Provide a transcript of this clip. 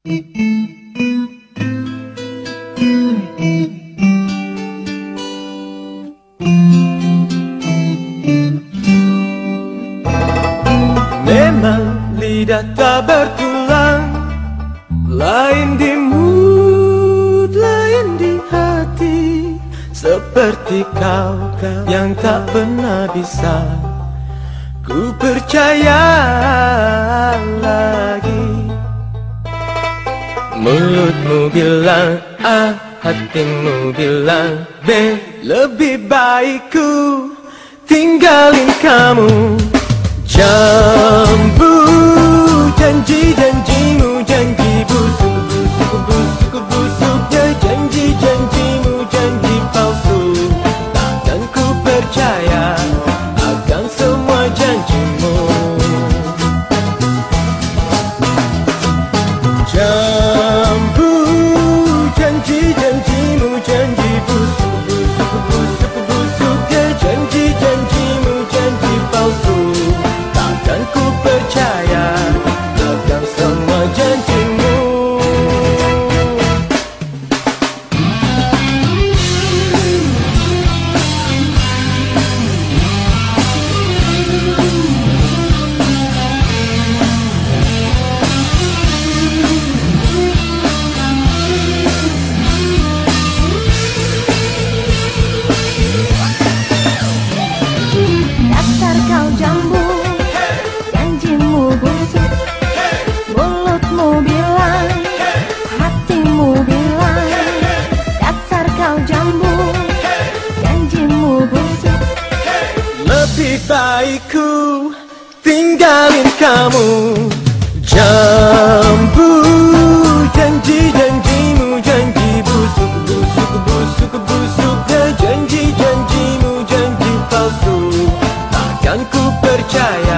Memang lidah tak bertulang Lain di mood, lain di hati. Seperti kau yang tak pernah bisa Ku percaya lagi Mulutmu bilang A ah, Hatimu bilang B Lebih baik ku tinggalin kamu. Jambu janji-janjimu Janji busuk, busuk, busuk, busuknya Janji-janjimu, janji palsu. Takkan ku percaya akan semua janjimu. Jambu child. Lebih baik ku tinggalin kamu. Jambu janji-janjimu Janji busuk, busuk, busuk, busuknya Janji-janjimu, janji palsu. Takkan ku percaya